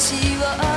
街は